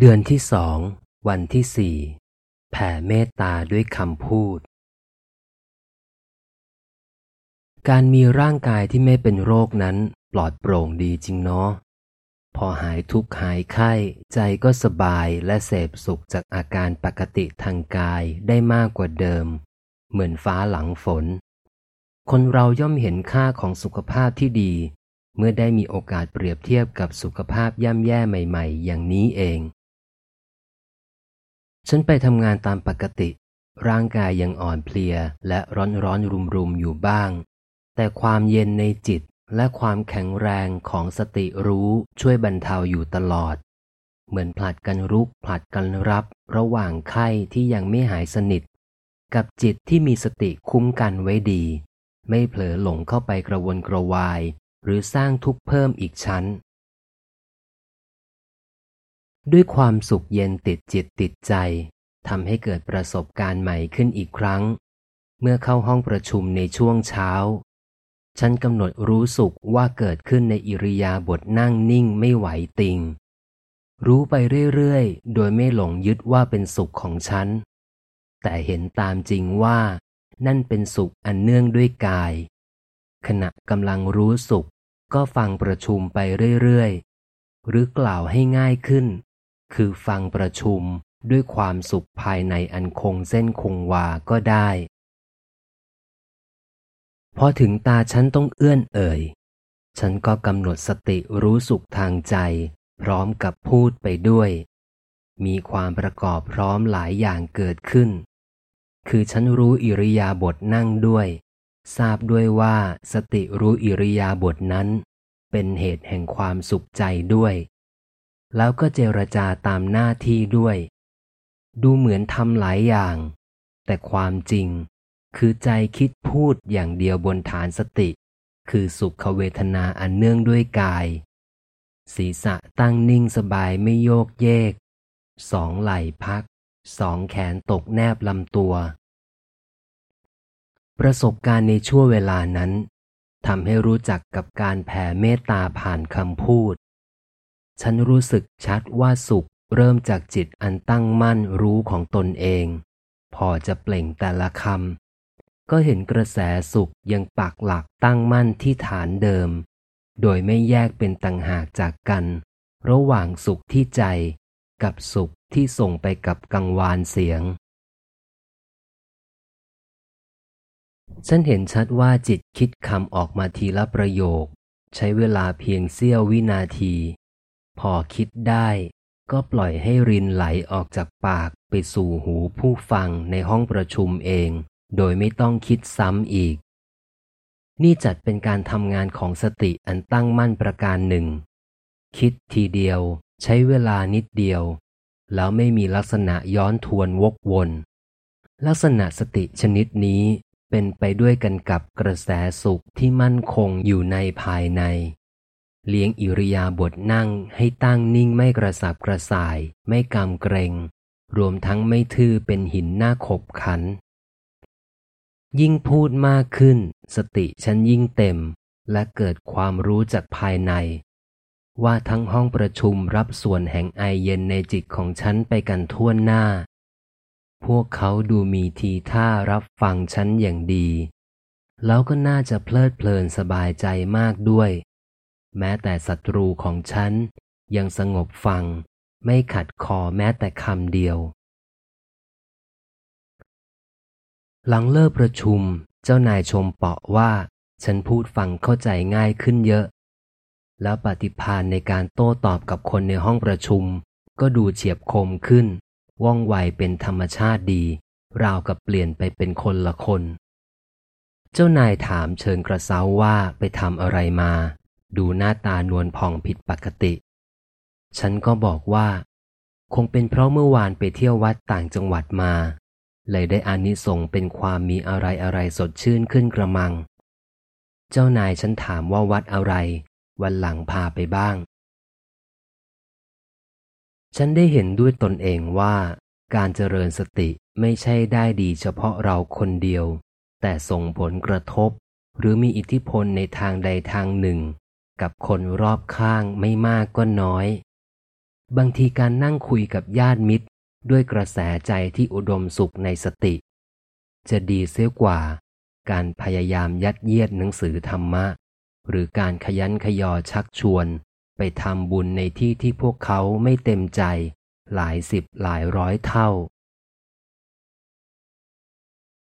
เดือนที่สอง วันที่สี่แผ่เมตตาด้วยคำพูด การมีร่างกายที่ไม่เป็นโรคนั้นปลอดโปร่งดีจริงเนาะพอหายทุกข์หายไข้ใจก็สบายและเสพสุขจากอาการปกติทางกายได้มากกว่าเดิม เหมือนฟ้าหลังฝน คนเราย่อมเห็นค่าของสุขภาพที่ดี เมื่อได้มีโอกาสเปรียบเทียบกับสุขภาพย่ำแย่ใหม่ ๆ อย่างนี้เอง ฉันไปทำงานตามปกติ ร่างกายยังอ่อนเพลียและร้อนร้อนรุมรุมอยู่บ้าง แต่ความเย็นในจิตและความแข็งแรงของสติรู้ช่วยบรรเทาอยู่ตลอด เหมือนผลัดกันรุกผลัดกันรับ ระหว่างไข้ที่ยังไม่หายสนิท กับจิตที่มีสติคุ้มกันไว้ดี ไม่เผลอหลงเข้าไปกระวนกระวาย หรือสร้างทุกข์เพิ่มอีกชั้น ด้วยความสุขเย็นติดจิตติดใจทำให้เกิดประสบการณ์ใหม่ขึ้นอีกครั้ง เมื่อเข้าห้องประชุมในช่วงเช้า ฉันกำหนดรู้สุขว่าเกิดขึ้นในอิริยาบถนั่งนิ่งไม่ไหวติง รู้ไปเรื่อยๆ โดยไม่หลงยึดว่าเป็นสุขของฉัน แต่เห็นตามจริงว่า นั่นเป็นสุขอันเนื่องด้วยกาย ขณะกำลังรู้สุขก็ฟังประชุมไปเรื่อยๆ หรือกล่าวให้ง่ายขึ้น คือฟังประชุมด้วยความสุขภายในอันคงเส้นคงวาก็ได้ พอถึงตาฉันต้องเอื้อนเอ่ย ฉันก็กำหนดสติรู้สุขทางใจ พร้อมกับพูดไปด้วย มีความประกอบพร้อมหลายอย่างเกิดขึ้น คือฉันรู้อิริยาบถนั่งด้วย ทราบด้วยว่าสติรู้อิริยาบถนั้น เป็นเหตุแห่งความสุขใจด้วย แล้วก็เจรจาตามหน้าที่ด้วย ดูเหมือนทำหลายอย่าง แต่ความจริง คือใจคิดพูดอย่างเดียวบนฐานสติ คือสุขเวทนาอันเนื่องด้วยกาย ศีรษะตั้งนิ่งสบายไม่โยกเยก สองไหล่พัก สองแขนตกแนบลำตัว ประสบการณ์ในช่วงเวลานั้นทำให้รู้จักกับการแผ่เมตตาผ่านคำพูด ฉันรู้สึกชัดว่าสุขเริ่มจากจิตอันตั้งมั่นรู้ของตนเอง พอจะเปล่งแต่ละคำก็เห็นกระแสสุขยังปักหลักตั้งมั่นที่ฐานเดิม โดยไม่แยกเป็นต่างหากจากกัน ระหว่างสุขที่ใจ กับสุขที่ส่งไปกับกังวานเสียง ฉันเห็นชัดว่าจิตคิดคำออกมาทีละประโยค ใช้เวลาเพียงเสี้ยววินาที พอคิดได้ก็ปล่อยให้รินไหลออกจากปากไปสู่หูผู้ฟังในห้องประชุมเอง โดยไม่ต้องคิดซ้ำอีก นี่จัดเป็นการทำงานของสติอันตั้งมั่นประการหนึ่ง คิดทีเดียวใช้เวลานิดเดียว แล้วไม่มีลักษณะย้อนทวนวกวน ลักษณะสติชนิดนี้เป็นไปด้วยกันกับกระแสสุขที่มั่นคงอยู่ในภายใน เลี้ยงอิริยาบถนั่งให้ตั้งนิ่งไม่กระสับกระส่าย ไม่กำเกรง รวมทั้งไม่ทื่อเป็นหินหน้าขบขัน ยิ่งพูดมากขึ้น สติฉันยิ่งเต็ม และเกิดความรู้จากภายใน ว่าทั้งห้องประชุมรับส่วนแห่งไอเย็นในจิตของฉันไปกันทั่วหน้า พวกเขาดูมีทีท่ารับฟังฉันอย่างดีแล้วก็น่าจะเพลิดเพลินสบายใจมากด้วย แม้แต่ศัตรูของฉัน ยังสงบฟัง ไม่ขัดคอแม้แต่คำเดียว หลังเลิกประชุม เจ้านายชมเปาะว่า ฉันพูดฟังเข้าใจง่ายขึ้นเยอะ แล้วปฏิภาณในการโต้ตอบกับคนในห้องประชุม ก็ดูเฉียบคมขึ้น ว่องไวเป็นธรรมชาติดี ราวกับเปลี่ยนไปเป็นคนละคน เจ้านายถามเชิญกระเซ้าว่าไปทำอะไรมา ดูหน้าตานวลพองผิดปกติ ฉันก็บอกว่า คงเป็นเพราะเมื่อวานไปเที่ยววัดต่างจังหวัดมา เลยได้อานิสงส์เป็นความมีอะไรอะไรสดชื่นขึ้นกระมัง เจ้านายฉันถามว่าวัดอะไร วันหลังพาไปบ้าง ฉันได้เห็นด้วยตนเองว่าการเจริญสติไม่ใช่ได้ดีเฉพาะเราคนเดียว แต่ส่งผลกระทบ หรือมีอิทธิพลในทางใดทางหนึ่ง กับคนรอบข้างไม่มากก็น้อย บางทีการนั่งคุยกับญาติมิตร ด้วยกระแสใจที่อุดมสุขในสติ จะดีเสียกว่า การพยายามยัดเยียดหนังสือธรรมะ หรือการขยันขยอชักชวน ไปทำบุญในที่ที่พวกเขาไม่เต็มใจ หลายสิบหลายร้อยเท่า